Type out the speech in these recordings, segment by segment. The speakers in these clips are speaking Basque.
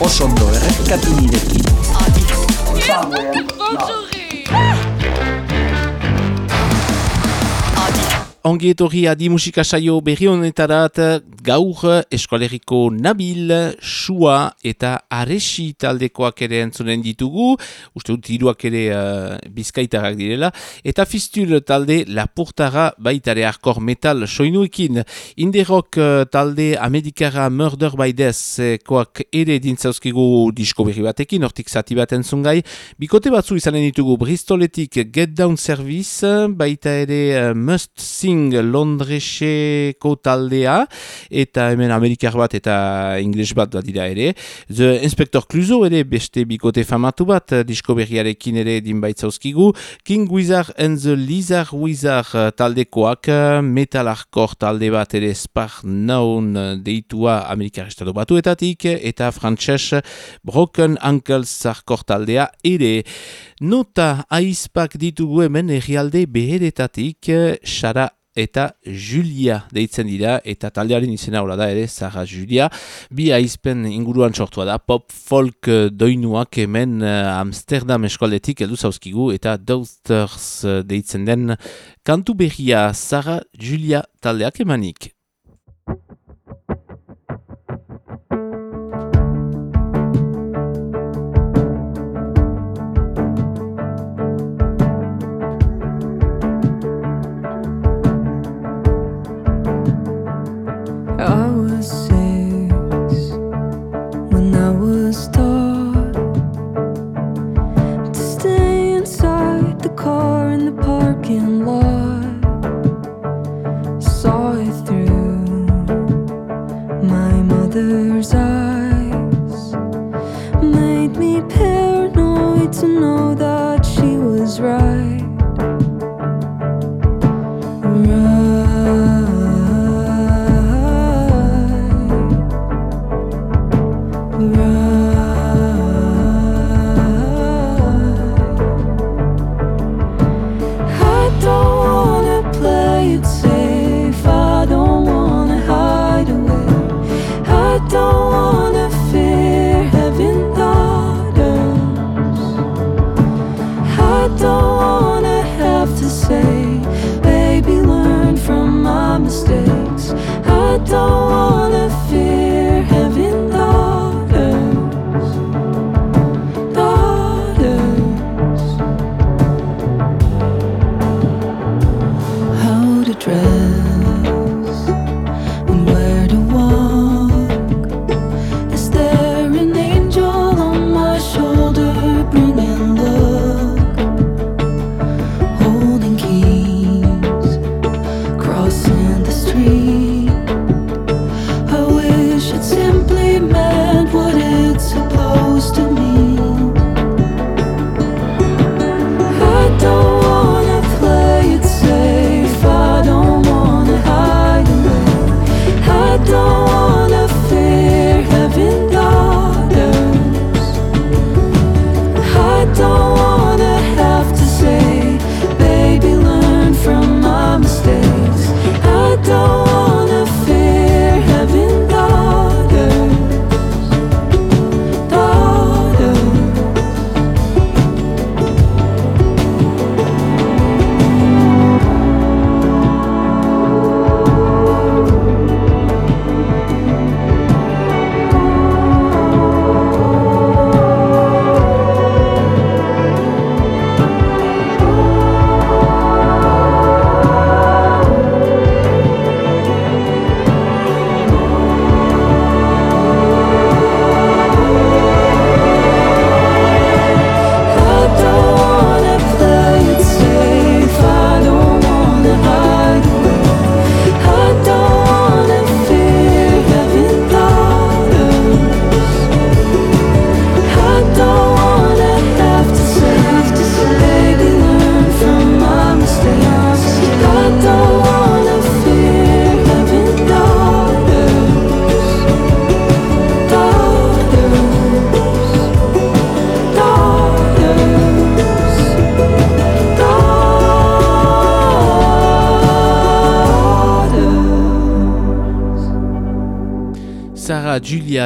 osondo errepikatu nirekin. Ongi etorri adi musika saio berri honetarat gaur eskoleriko nabil, sua eta aresi taldekoak ere entzunen ditugu, uste dut hiruak ere uh, bizkaitarak direla, eta fistul talde lapurtara baitare arkor metal soinuekin. Inderok uh, talde amerikara Murder by Death koak ere dintzauzkigu disko berri batekin, hortik zati bat entzungai. Bikote batzu izanen ditugu Bristoletik Get Down Service, baita ere uh, Must Sing Londreseko taldea eta hemen amerikar bat eta ingles bat da dira ere. The Inspector Cluzo ere beste bikote famatu bat disko berriarekin ere dinbaitzauzkigu. King Wizard and the Lizard Wizard taldekoak metal hardcore talde bat ere spar naun deitua amerikar estado batuetatik eta frantses Broken Ankles hardcore taldea ere. Nota aizpak ditugu hemen errialde beheretatik, Sara eta Julia deitzen dira, eta taldearen izena hola da ere, Zara Julia. Bi aizpen inguruan sortua da, pop folk doinuak hemen Amsterdam eskualdetik eldu zauzkigu, eta Dousters deitzen den kantu berria Zara Julia taldeak emanik. I was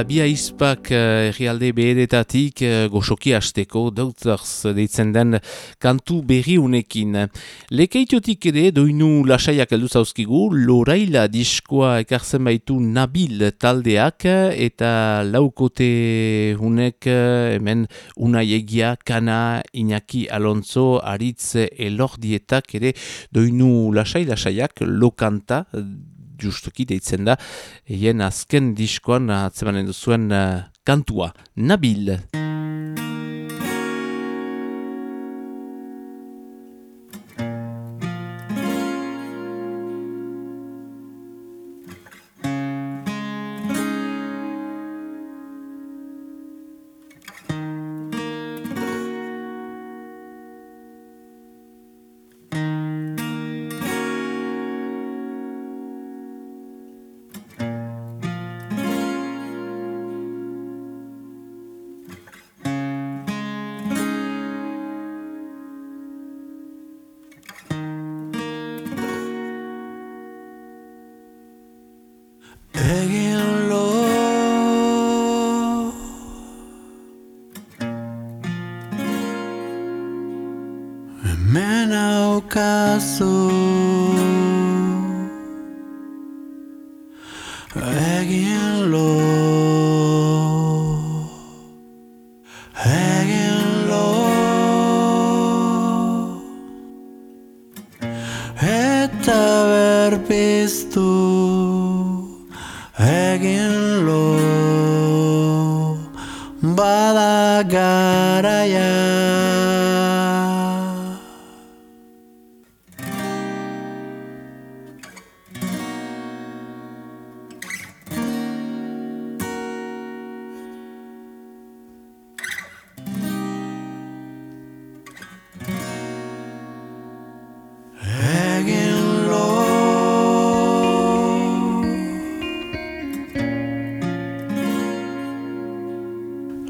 Julia Biaizpak herrialde uh, beheretatik uh, goxoki hasteko Doctors deitzen den kantu berri unekin. Lekeitiotik ere doinu lasaiak heldu zauzkigu, Loraila diskoa ekartzen baitu Nabil taldeak eta laukote unek hemen unai egia, kana, inaki, alonzo, aritz, elordietak ere doinu lasai lasaiak lokanta justuki deitzen da, hien azken diskoan atzemanen duzuen uh, kantua. Nabil!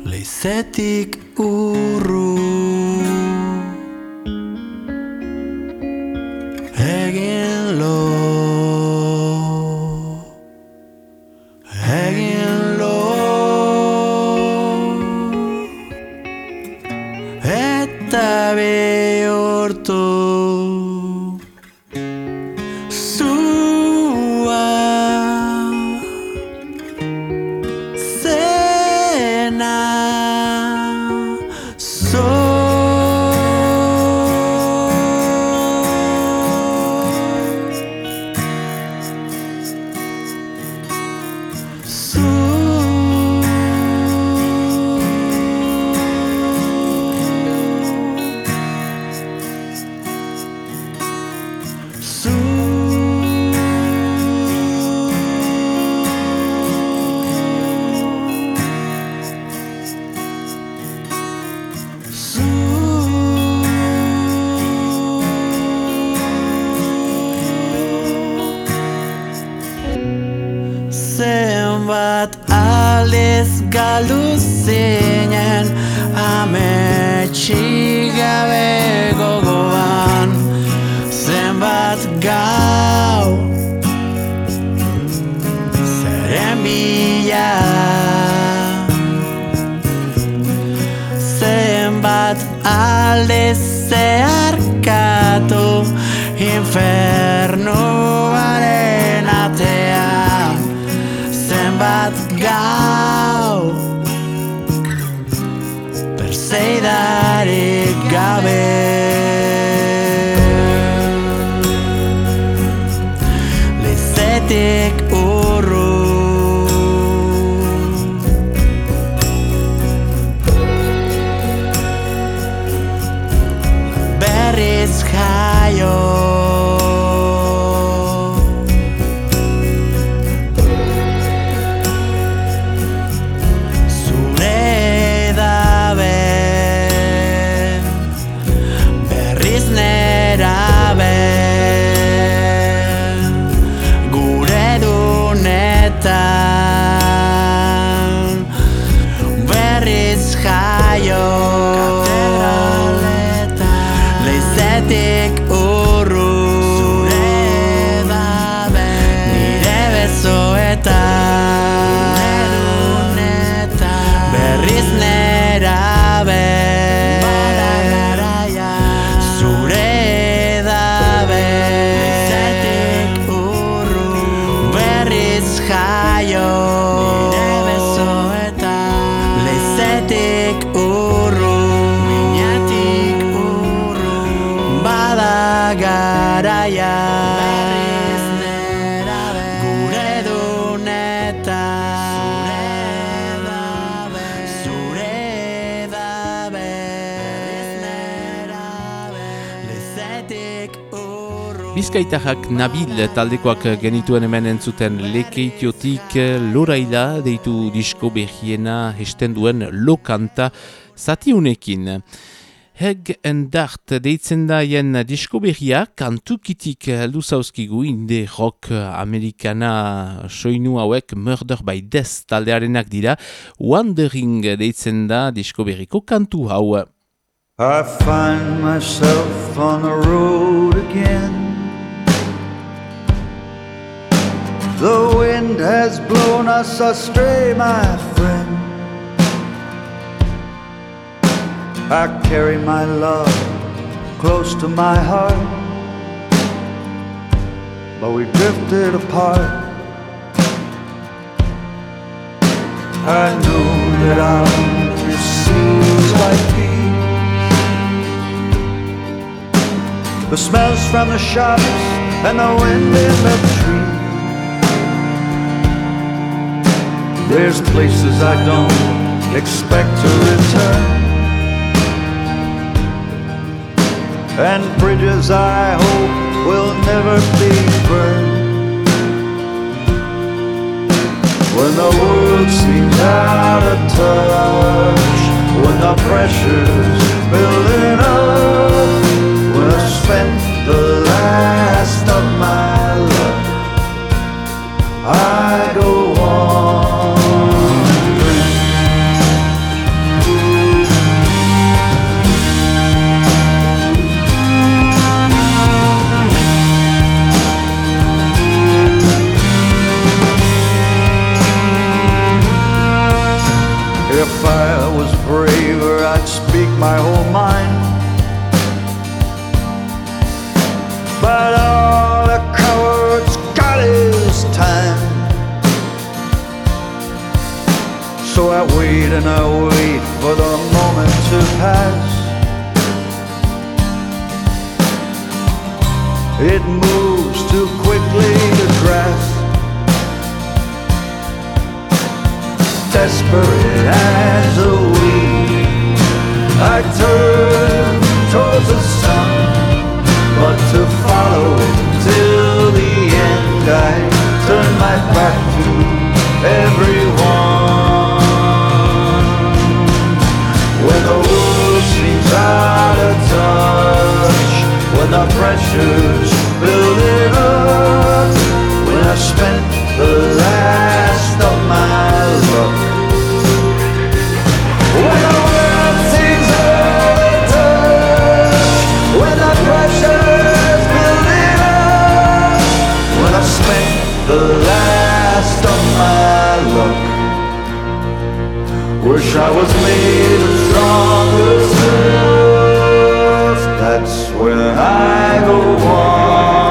Leizetik urru Nabil taldekoak genituen hemen entzuten lekeitiotik loraila deitu disko behiena hesten duen lokanta zatiunekin. Heg and Dart deitzen da jen disko behia kantukitik heldu zauzkigu inde rock amerikana soinu hauek Murder by Death taldearenak dira Wandering deitzen da disko berriko kantu hau. I find myself on the road again. The wind has blown us astray, my friend. I carry my love close to my heart, but we drifted apart. I knew that I'll receive like these. The smells from the shops and the wind in the trees. There's places I don't expect to return. And bridges I hope will never be burned. When the world seems out of touch, when the pressure's building up, when I've spent my whole mind. But all a coward's got is time. So I wait and I wait for the moment to pass. It moves too quickly to grasp. desperate as a. I turn towards the sun, but to follow it till the end, I turn my back to everyone. When the world seems out of touch, when the pressure's building up, when I spent the last of my luck. Wish I was made of stronger stuff. That's when I go wandering.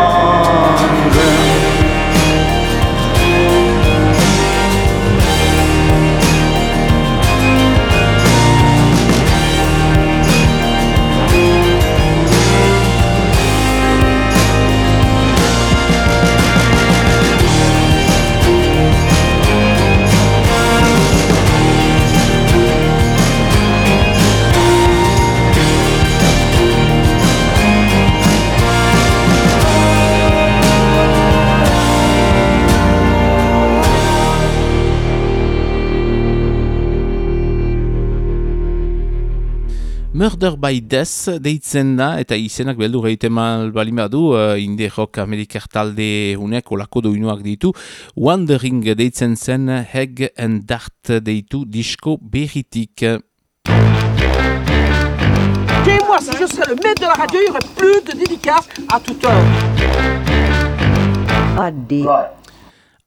Murder by Death deitzen da, eta izenak egiten mal badu, uh, inde rock amerikar talde unek olako doinuak ditu, Wandering deitzen zen Heg and Dart deitu disko berritik. Dis-moi, si je serais le maître de la radio, il n'y aurait plus de dédicaces à toute heure. Adi.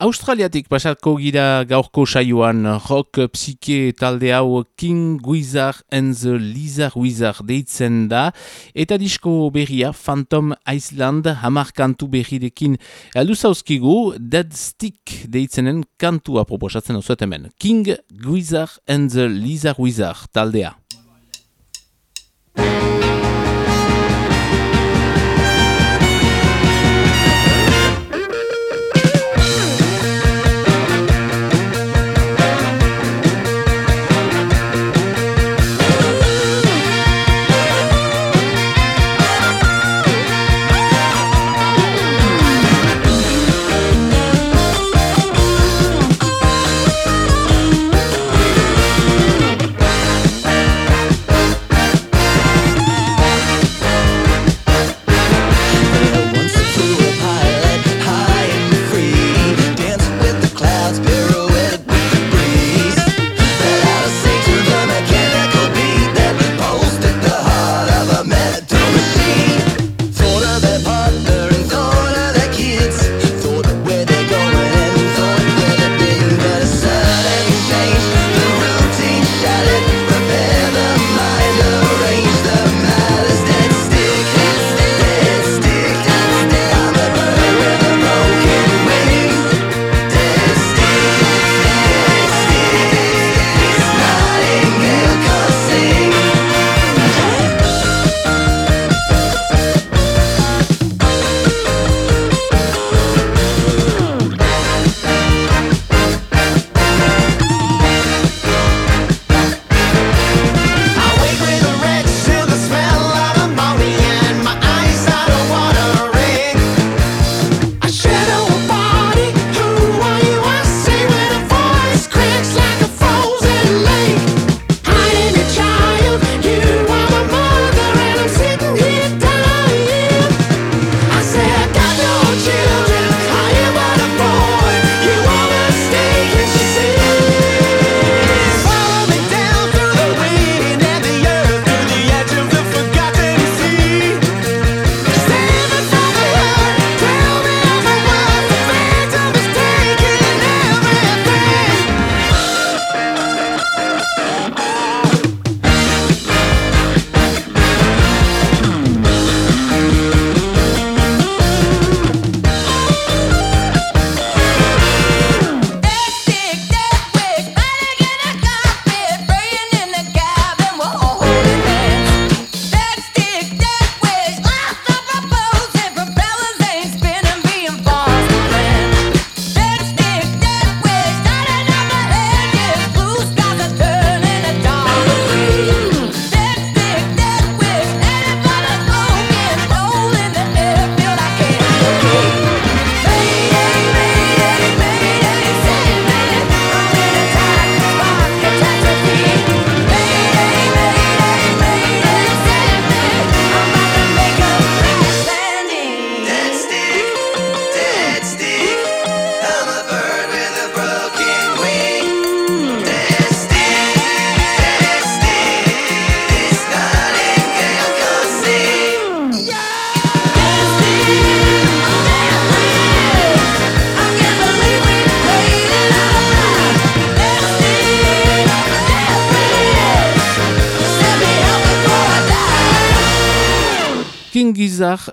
Australiatik pasako gira gaurko saioan rock psike talde hau King Wizard and the Lizard Wizard deitzen da. Eta disko berria Phantom Island hamar kantu berrirekin aldu zauzkigu. Dead Stick deitzenen kantua proposatzen osuet hemen. King Wizard and the Lizard Wizard taldea.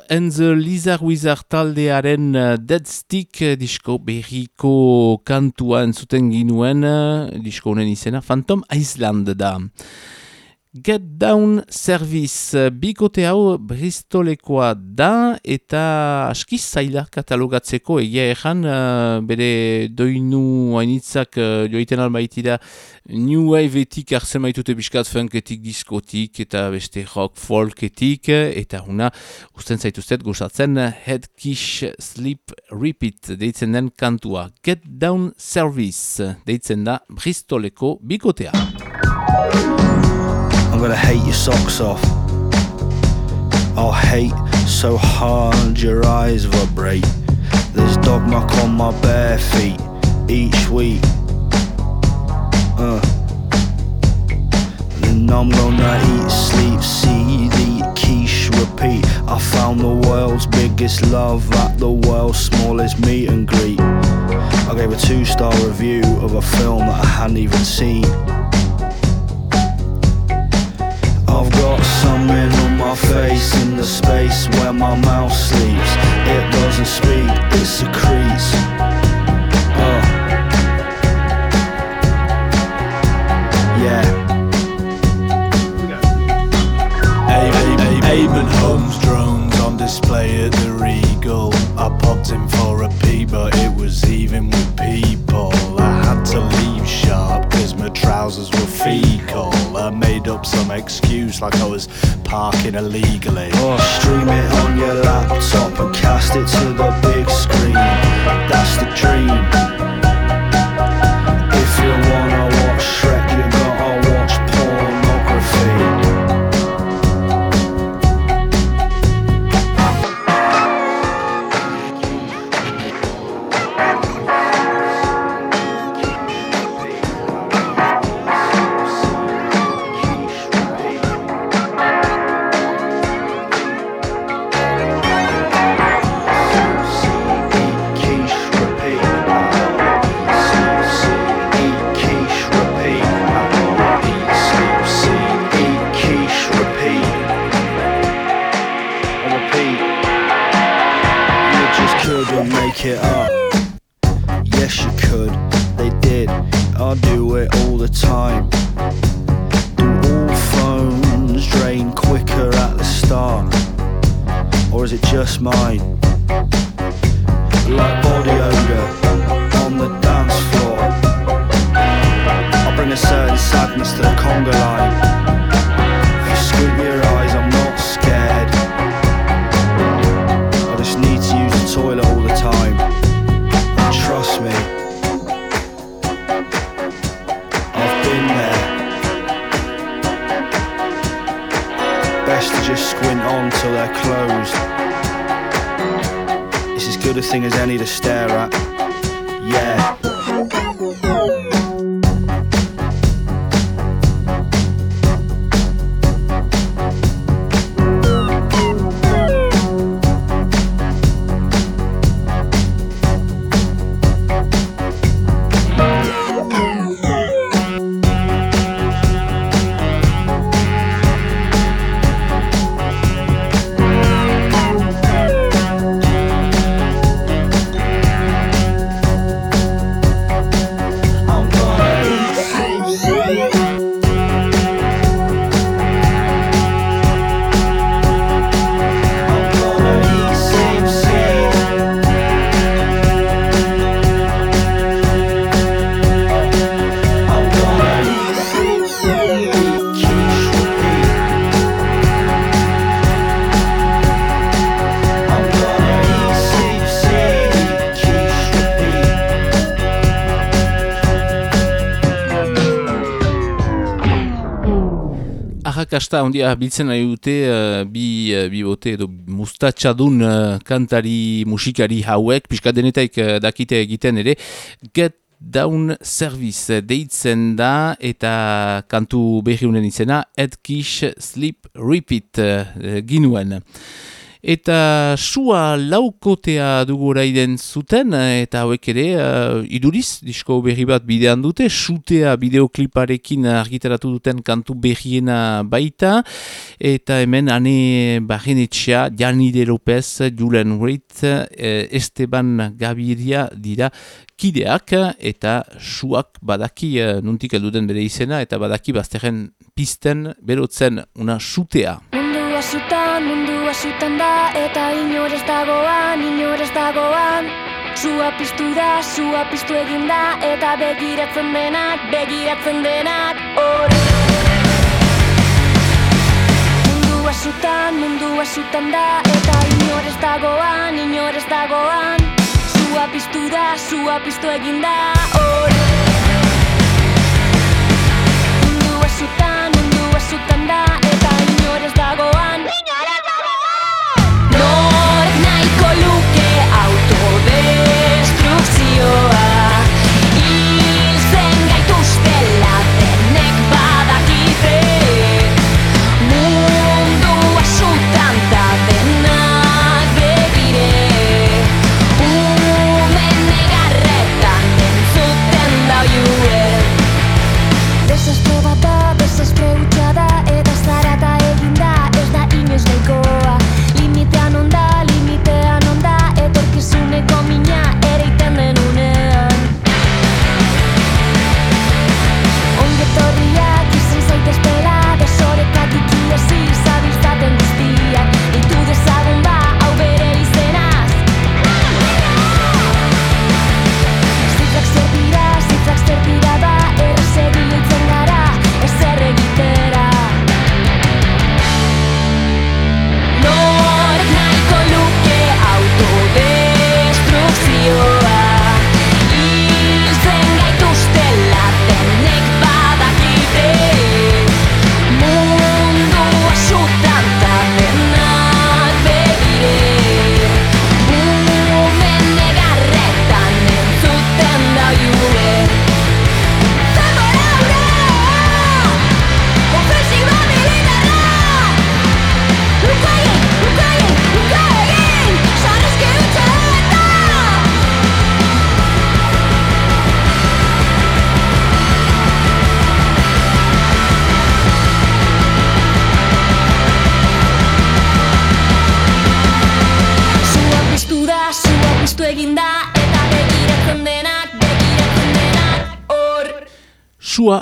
And the Lizard Wizard taldearen uh, Dead Stick uh, disko berriko kantua entzuten ginuen, uh, disko honen izena, Phantom Island da. Get Down Service bikote hau Bristolekoa da eta askiz zaila katalogatzeko egia ejan uh, bere doinu hainitzak uh, joiten albaitira New Wave etik arzen maitute biskat funketik, diskotik eta beste rock folketik eta una usten zaituzet gozatzen Headkish Sleep Repeat deitzen den kantua Get Down Service deitzen da Bristoleko bikotea. Gonna hate your socks off. I'll hate so hard your eyes vibrate. There's dog muck on my bare feet each week. Uh. Then I'm gonna eat, sleep, seed, eat, quiche, repeat. I found the world's biggest love at the world's smallest meet and greet. I gave a two star review of a film that I hadn't even seen. I've got something on my face in the space where my mouth sleeps. It doesn't speak, it secretes. Best to just squint on till they're closed. It's as good a thing as any to stare at. Yeah. Arrakasta ondia biltzen nahi dute uh, bi, uh, bi bote edo mustatxadun uh, kantari musikari hauek, pixka denetaik uh, dakite egiten ere, Get Down Service deitzen da eta kantu berri honen izena Ed Kish Sleep Repeat uh, ginuen. Eta sua laukotea dugu oraiden zuten, eta hauek ere, uh, iduriz, disko berri bat bidean dute, sutea bideokliparekin argitaratu duten kantu berriena baita, eta hemen ane barrenetxea, Janide Lopez, Julen Reid, eh, Esteban Gaviria dira kideak, eta suak badaki uh, nuntik elduden bere izena, eta badaki bazteren pisten berotzen una sutea. Mundua zutan, mundua zutan da Eta inorez dagoan, inorez dagoan. Zua piztu da, zua piztu egin da Eta begiratzen denak, begiratzen denak. Hor Mundua zutan, mundua zutan da Eta inorez dagoan, inorez dagoan. Zua piztu da, zua piztu egin da Hor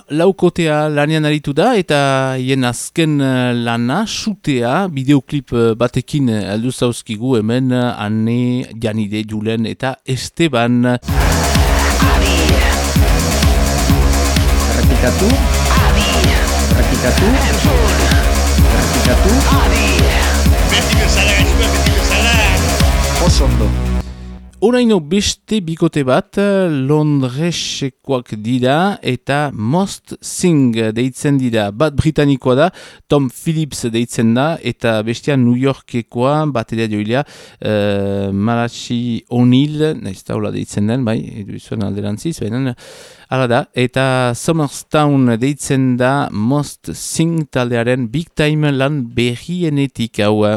laukotea lanean aritu da eta hien azken eh, lana sutea bideoklip eh, batekin eh, heldu zauzkigu hemen eh, Anne, Janide, Julen eta Esteban. Errepikatu. Errepikatu. Errepikatu. Oso ondo. Oraino beste bikote bat eh, Londresekoak dira eta Most Sing deitzen dira. Bat britanikoa da, Tom Phillips deitzen da eta bestia New Yorkekoa bateria joilea uh, Malachi O'Neill, nahiz taula deitzen den, bai, edu izuen alderantziz, baina Hala da, eta Summerstown deitzen da Most Sing taldearen Big Time lan berrienetik hau.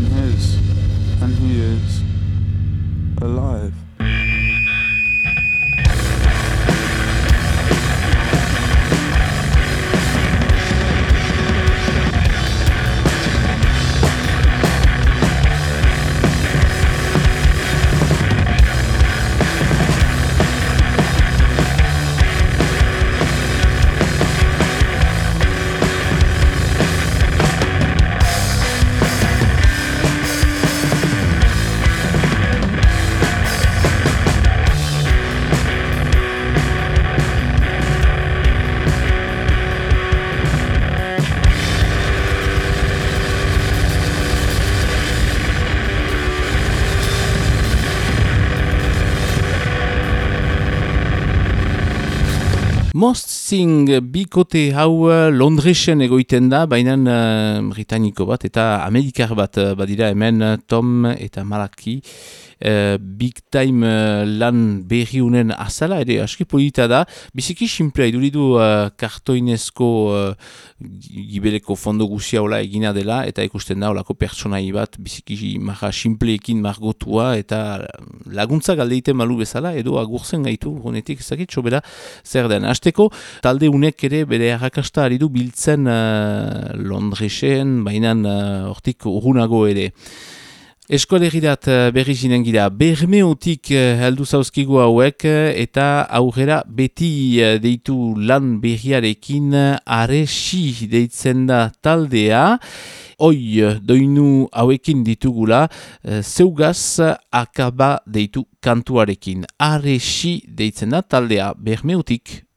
in his, and he is. Sing bikote hau eh, Londresen egoiten da, baina uh, britaniko bat eta amerikar bat eh, badira hemen eh, Tom eta Malaki. Uh, big time uh, lan berriunen azala ere aski polita da biziki simplea iduridu uh, kartoinezko uh, gibeleko fondo guzia hola egina dela eta ikusten da olako pertsonai bat biziki marra simpleekin margotua eta laguntza galdeiten malu bezala edo agurzen gaitu honetik ezakit sobera zer den. Azteko talde unek ere bere arrakasta ari du biltzen uh, Londresen bainan hortik uh, urgunago ere. Eskolegirat berri zinen gira, bermeotik heldu zauzkigu hauek eta aurrera beti deitu lan berriarekin aresi deitzen da taldea. Hoi doinu hauekin ditugula, zeugaz akaba deitu kantuarekin. Aresi deitzen da taldea bermeotik.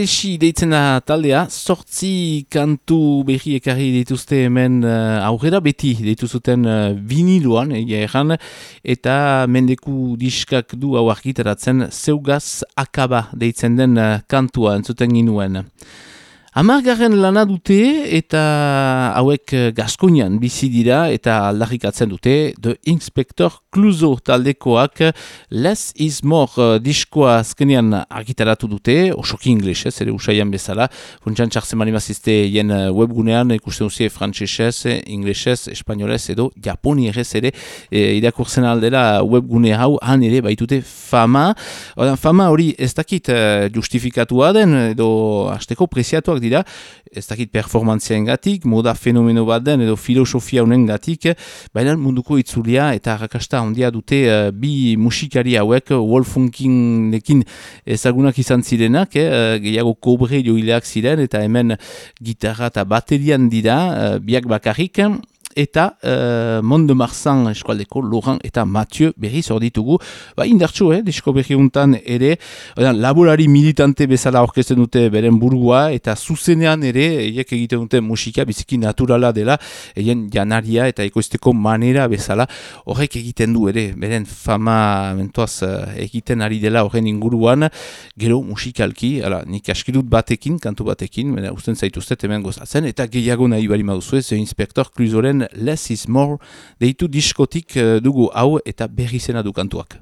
Aresi deitzen da taldea, sortzi kantu berri ekarri dituzte hemen uh, aurrera beti dituzuten uh, viniluan, egia erran, eta mendeku diskak du hau argitaratzen zeugaz akaba deitzen den uh, kantua entzuten ginuen. Amargarren lana dute eta hauek eh, Gaskonian bizi dira eta aldarrikatzen dute The Inspector Cluzo taldekoak Less is More uh, diskoa azkenean argitaratu dute, osoki ingles, ez, ere usaian bezala, funtsan txartzen mani jen uh, webgunean ikusten duzie frantzesez, inglesez, espainolez edo japonieres ere e, irakurtzen aldera webgune hau han ere baitute fama. Odan, fama hori ez dakit justifikatua den edo hasteko preziatuak dira, ez dakit performantzien gatik, moda fenomeno bat den edo filosofia honen gatik, baina munduko itzulia eta rakasta handia dute uh, bi musikari hauek, Wolfunkinekin ezagunak izan zirenak, eh, gehiago kobre joileak ziren eta hemen gitarra eta baterian dira, uh, biak bakarrik, eta uh, Mont de Marsan eskualdeko Laurent eta Mathieu berriz hor ditugu. Ba, indartxu, eh, disko berri untan ere, odan, laborari militante bezala orkesten dute beren burgua, eta zuzenean ere, eiek egiten dute musika biziki naturala dela, eien janaria eta ekoizteko manera bezala, horrek egiten du ere, beren fama mentoaz uh, egiten ari dela horren inguruan, gero musikalki, ala, nik askidut batekin, kantu batekin, mena, usten zaituztet hemen gozatzen, eta gehiago nahi bari maduzu ez, inspektor Cluzoren Less is More deitu diskotik uh, dugu hau eta berri zena du kantuak.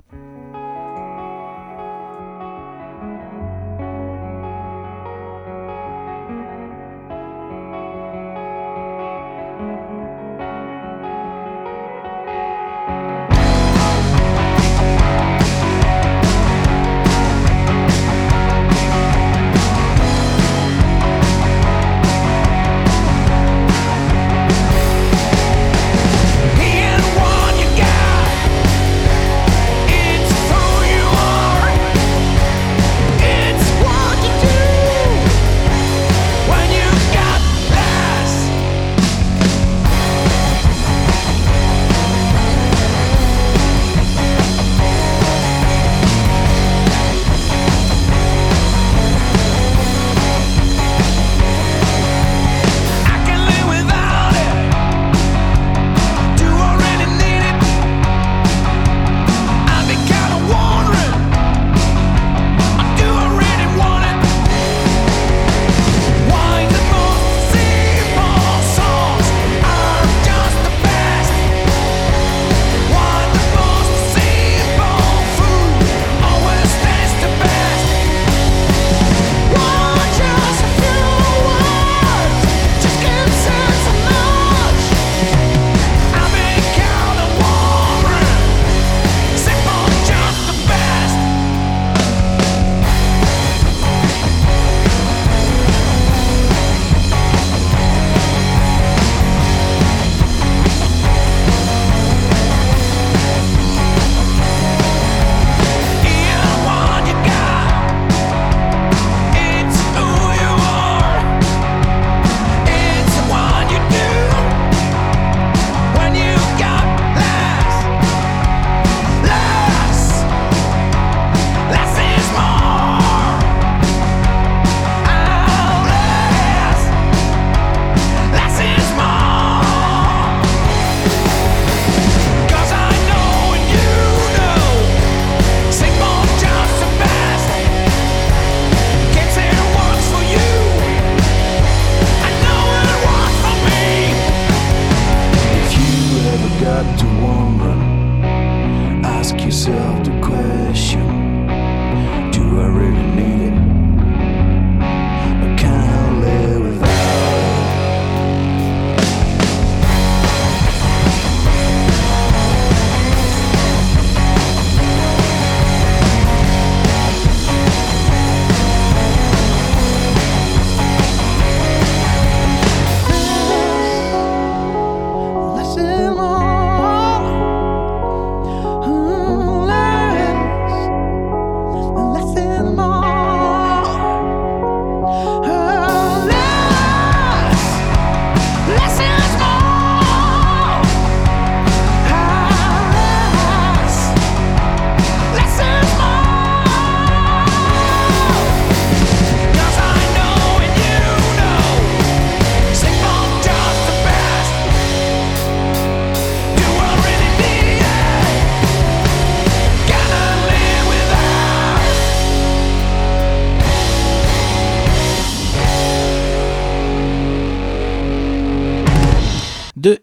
Yourself the question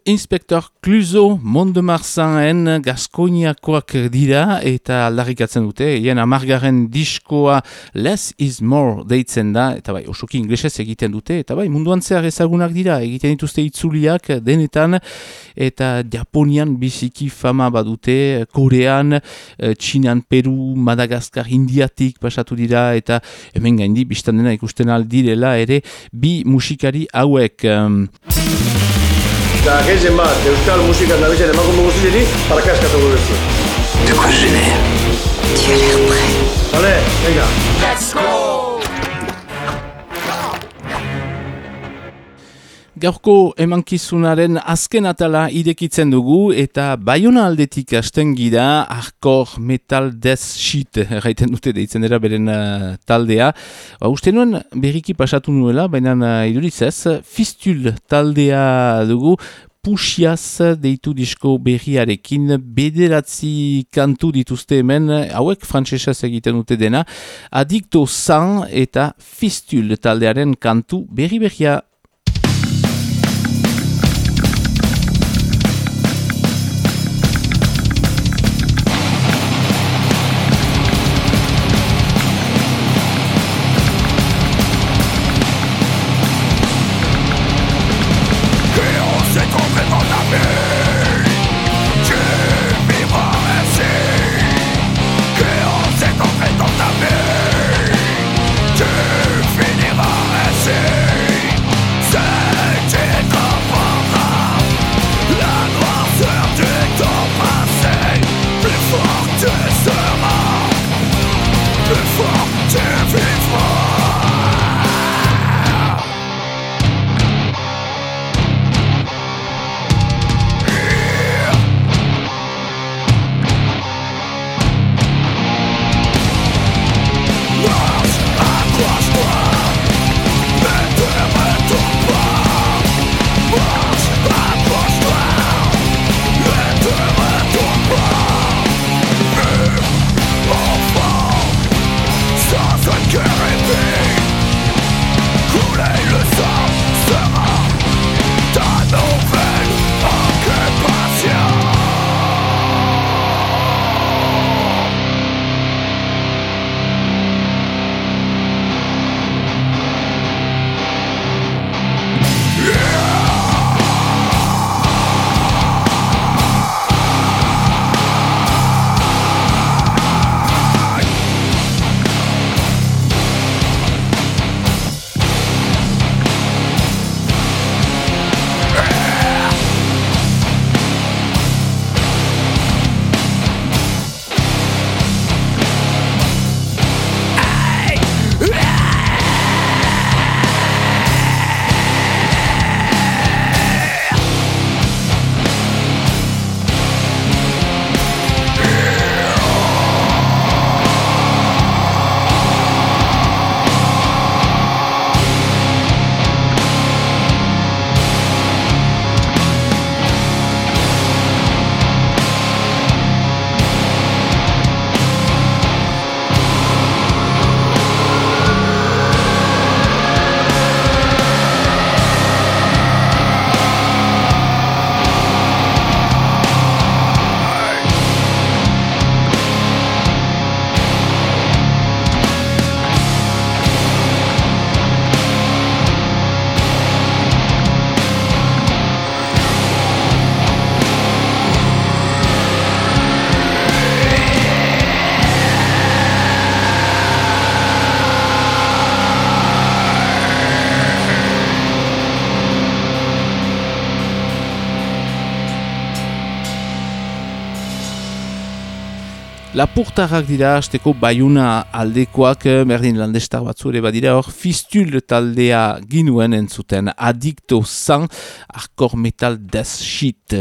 De Inspector Cluzo Monde Marsanen Gaskoniakoak dira eta aldarrikatzen dute, hien amargaren diskoa Less is More deitzen da, eta bai, osoki inglesez egiten dute, eta bai, munduan zehar ezagunak dira, egiten dituzte itzuliak denetan, eta Japonian biziki fama badute, Korean, eh, Txinan, Peru, Madagaskar, Indiatik pasatu dira, eta hemen gaindi, biztan dena ikusten aldirela ere, bi musikari hauek. Eta gehien bat, euskal musikan nabizen emakume guztieri, parakaskatuko duzu. De quoi je l'air Tu as l'air prêt. Vale, venga. Gaurko emankizunaren azken atala irekitzen dugu eta baiona aldetik hasten gira hardcore metal death shit erraiten dute deitzen dira beren uh, taldea. Ba, uste nuen berriki pasatu nuela, baina uh, iduriz ez, fistul taldea dugu Puxiaz deitu disko berriarekin bederatzi kantu dituzte hemen, hauek frantsesez egiten dute dena, adikto zan eta fistul taldearen kantu berri berria. Lapurtarrak dira, azteko baiuna aldekoak, eh, berdin landestar batzu ere badira, hor fistul taldea ginuen entzuten, adikto zan, arkor metal death shit,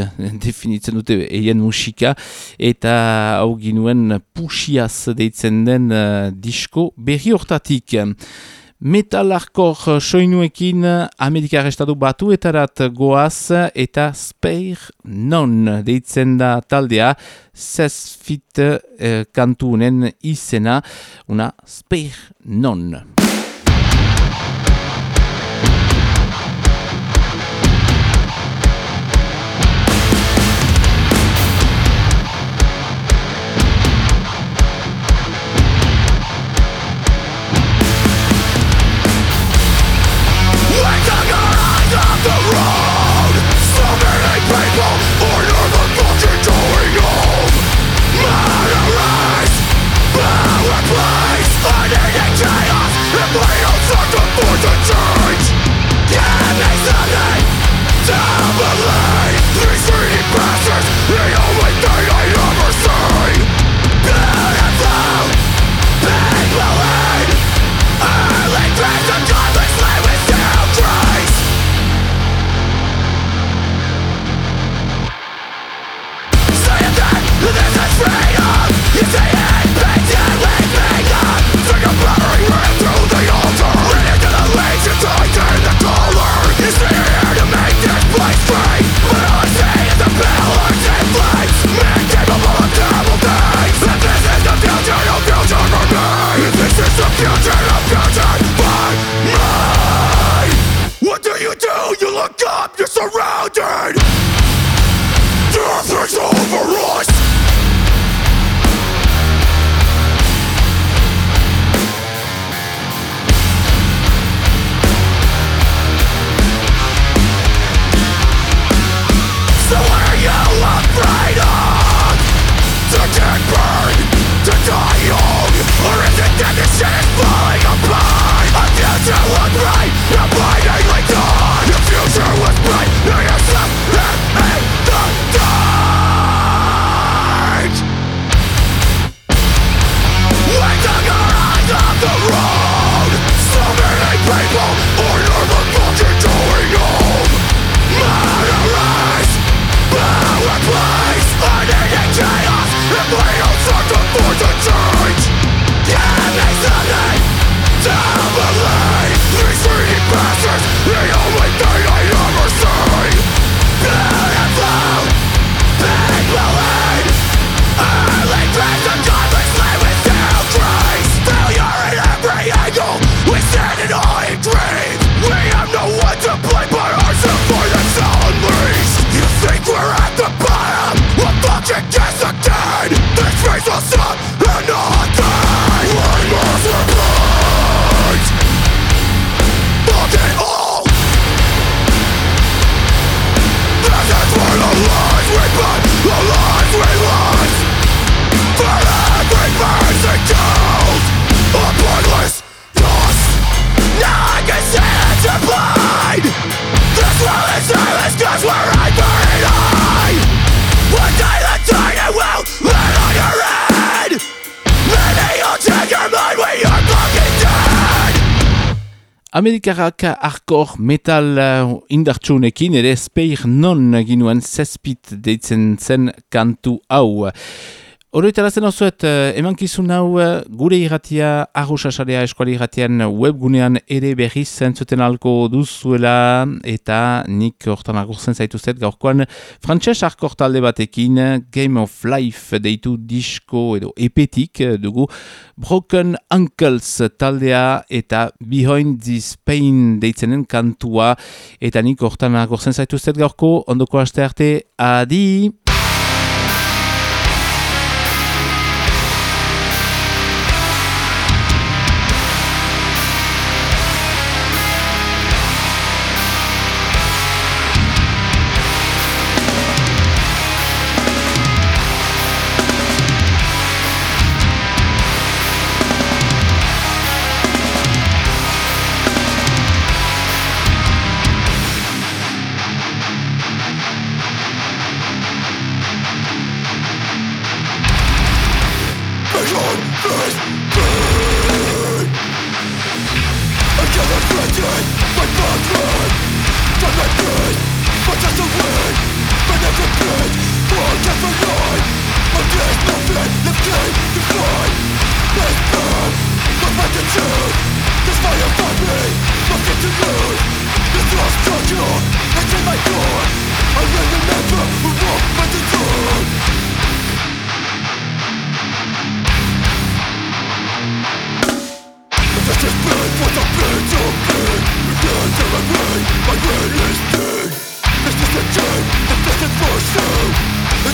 definitzen dute eien musika, eta hau ginuen pusiaz deitzen den uh, disko berri hortatik. Metal hardcore soinuekin Amerikar Estatu batuetarat goaz eta Speir Non deitzen da taldea Zesfit eh, kantunen izena una Speir Non. you look up, you're surrounded! Death is over. Amerikarrak arkor metal uh, indartsunekin ere speir non ginuen zespit deitzen zen kantu hau. Horretarazen hozuet, emankizun hau eh, gure irratia, arruxasarea eskuali irratian webgunean ere berriz zentzuten alko duzuela eta nik hortan agurzen zaituzet gaurkoan frantxez arkortalde batekin Game of Life deitu disko edo epetik eh, dugu Broken Uncles taldea eta Behind the Pain deitzenen kantua eta nik hortan agurzen zaituzet gaurko ondoko aste arte adi!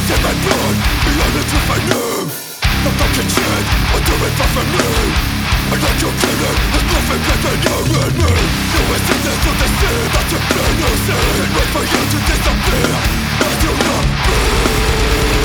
In my blood, beyond it's with my name The fucking shit, what do it for me? I like your killing, there's nothing better you and me You is in this the sin, that's a plan you see Can't wait for you to disappear, but you love me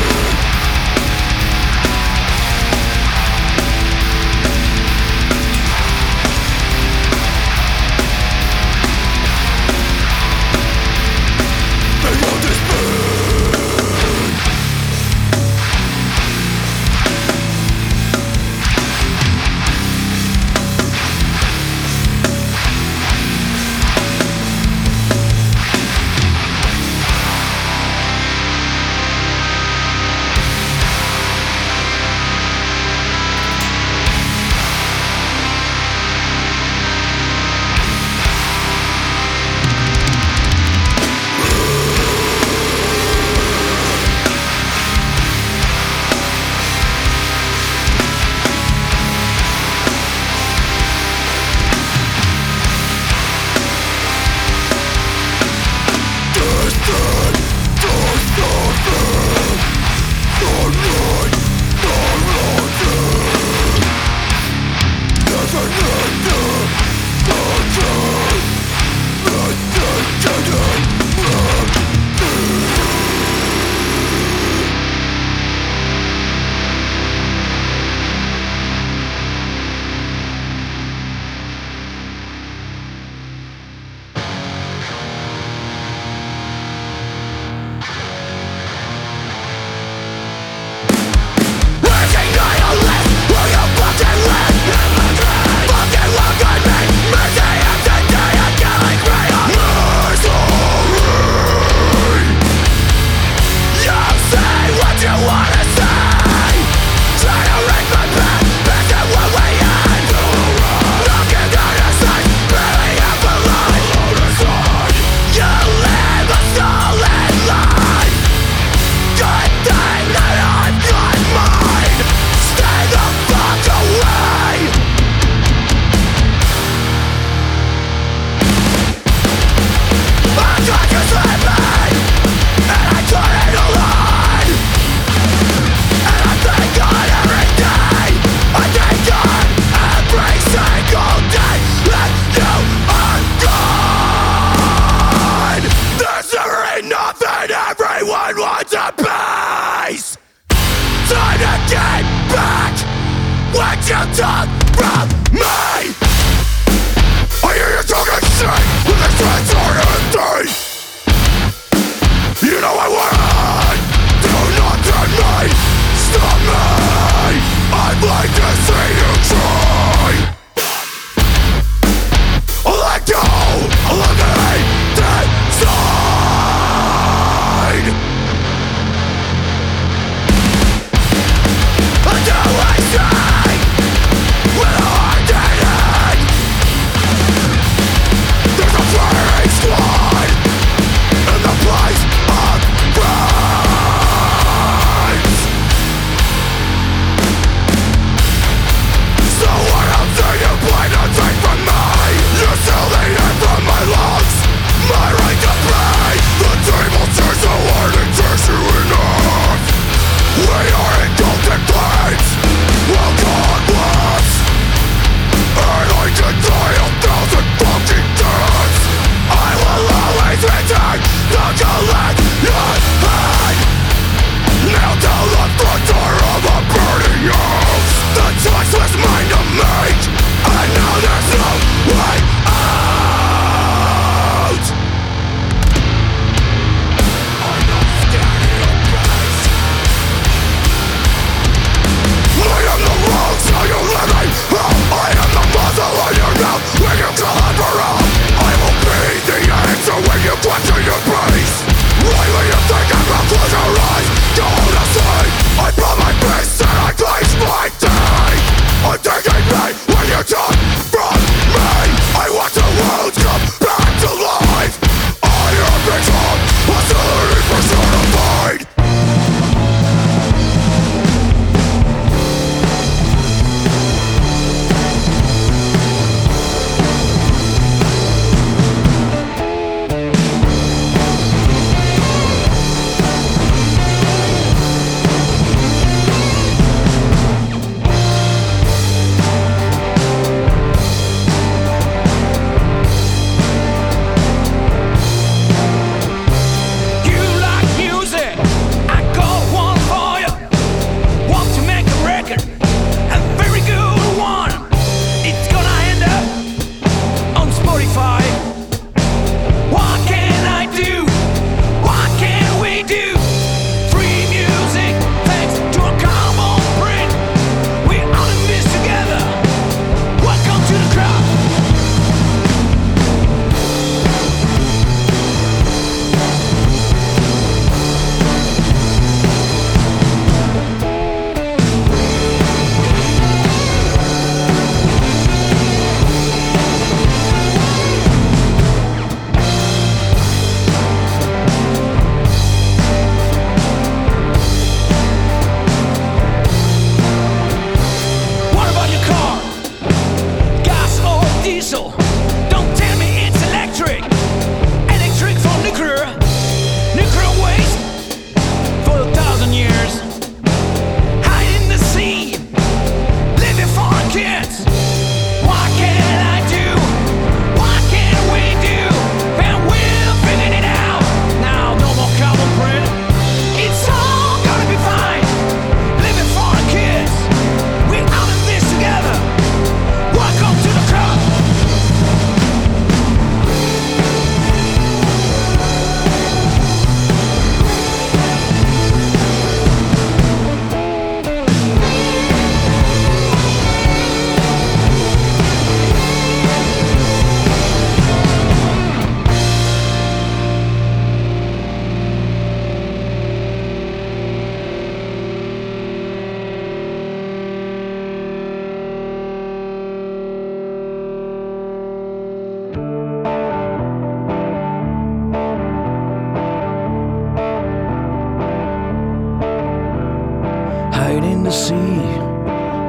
to see.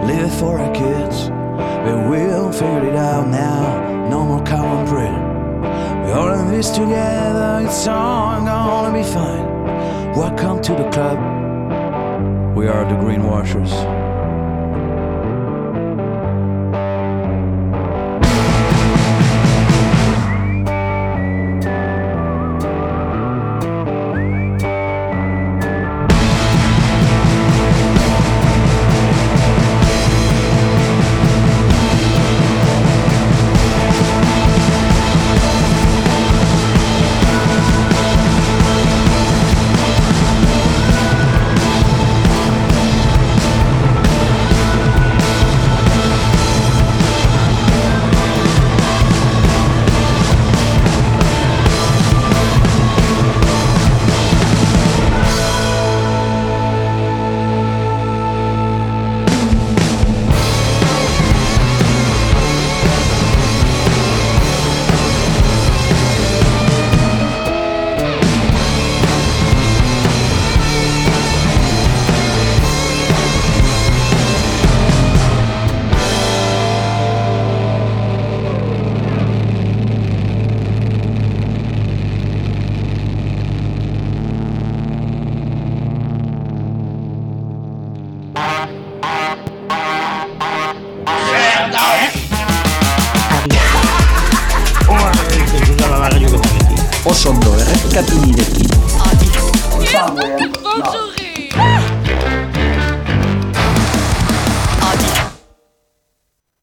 Live for our kids. We will figure it out now. No more common prayer. We all in this together. It's all gonna be fine. Welcome to the club. We are the Greenwashers.